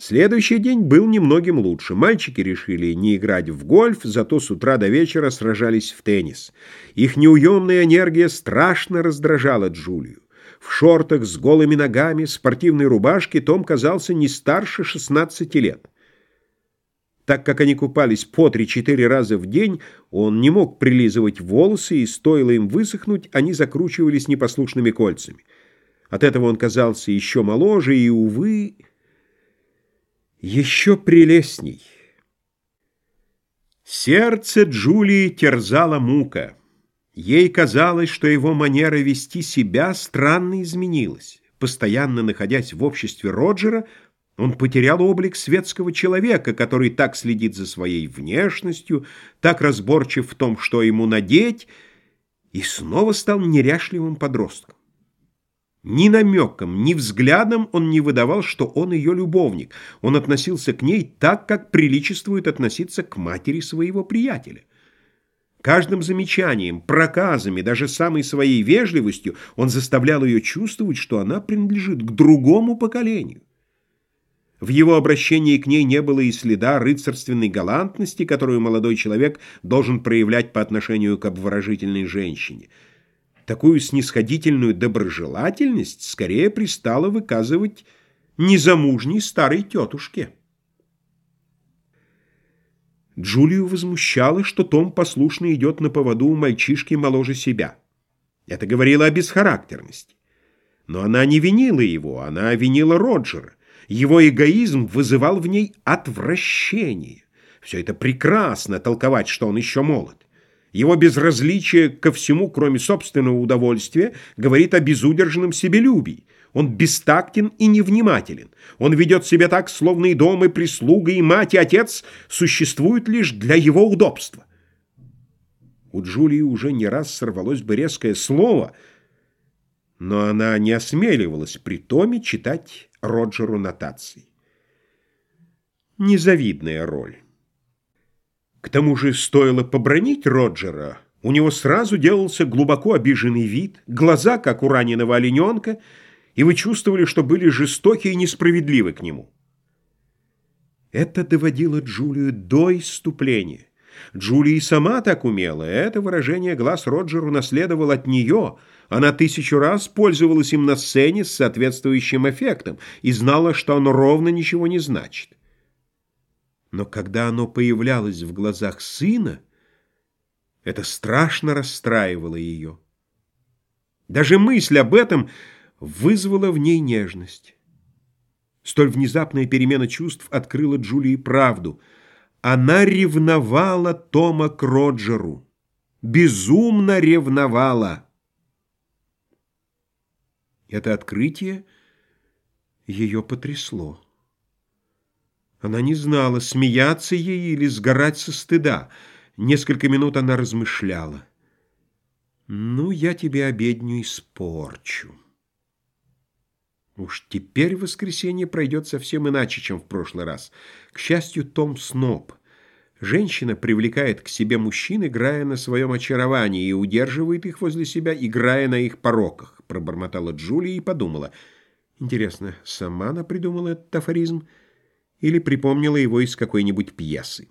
Следующий день был немногим лучше. Мальчики решили не играть в гольф, зато с утра до вечера сражались в теннис. Их неуемная энергия страшно раздражала Джулию. В шортах с голыми ногами, спортивной рубашке Том казался не старше 16 лет. Так как они купались по 3-4 раза в день, он не мог прилизывать волосы, и стоило им высохнуть, они закручивались непослушными кольцами. От этого он казался еще моложе и, увы еще прелестней. Сердце Джулии терзала мука. Ей казалось, что его манера вести себя странно изменилась. Постоянно находясь в обществе Роджера, он потерял облик светского человека, который так следит за своей внешностью, так разборчив в том, что ему надеть, и снова стал неряшливым подростком. Ни намеком, ни взглядом он не выдавал, что он ее любовник. Он относился к ней так, как приличествует относиться к матери своего приятеля. Каждым замечанием, проказами, даже самой своей вежливостью он заставлял ее чувствовать, что она принадлежит к другому поколению. В его обращении к ней не было и следа рыцарственной галантности, которую молодой человек должен проявлять по отношению к обворожительной женщине – Такую снисходительную доброжелательность скорее пристало выказывать незамужней старой тетушке. Джулию возмущало, что Том послушно идет на поводу у мальчишки моложе себя. Это говорило о бесхарактерности. Но она не винила его, она винила Роджера. Его эгоизм вызывал в ней отвращение. Все это прекрасно толковать, что он еще молод. Его безразличие ко всему, кроме собственного удовольствия, говорит о безудержном себелюбии. Он бестактен и невнимателен. Он ведет себя так, словно и дом, и прислуга, и мать, и отец существуют лишь для его удобства. У Джулии уже не раз сорвалось бы резкое слово, но она не осмеливалась при Томе читать Роджеру нотации. Незавидная роль. К тому же стоило побронить Роджера, у него сразу делался глубоко обиженный вид, глаза, как у раненого олененка, и вы чувствовали, что были жестоки и несправедливы к нему. Это доводило Джулию до исступления. Джулия сама так умела, это выражение глаз Роджеру наследовал от нее. Она тысячу раз пользовалась им на сцене с соответствующим эффектом и знала, что оно ровно ничего не значит. Но когда оно появлялось в глазах сына, это страшно расстраивало ее. Даже мысль об этом вызвала в ней нежность. Столь внезапная перемена чувств открыла Джулии правду. Она ревновала Тома к Роджеру. Безумно ревновала. Это открытие ее потрясло. Она не знала, смеяться ей или сгорать со стыда. Несколько минут она размышляла. «Ну, я тебе обедню испорчу». Уж теперь воскресенье пройдет совсем иначе, чем в прошлый раз. К счастью, Том сноб. Женщина привлекает к себе мужчин, играя на своем очаровании, и удерживает их возле себя, играя на их пороках, пробормотала Джулия и подумала. Интересно, сама она придумала этот афоризм? Или припомнила его из какой-нибудь пьесы.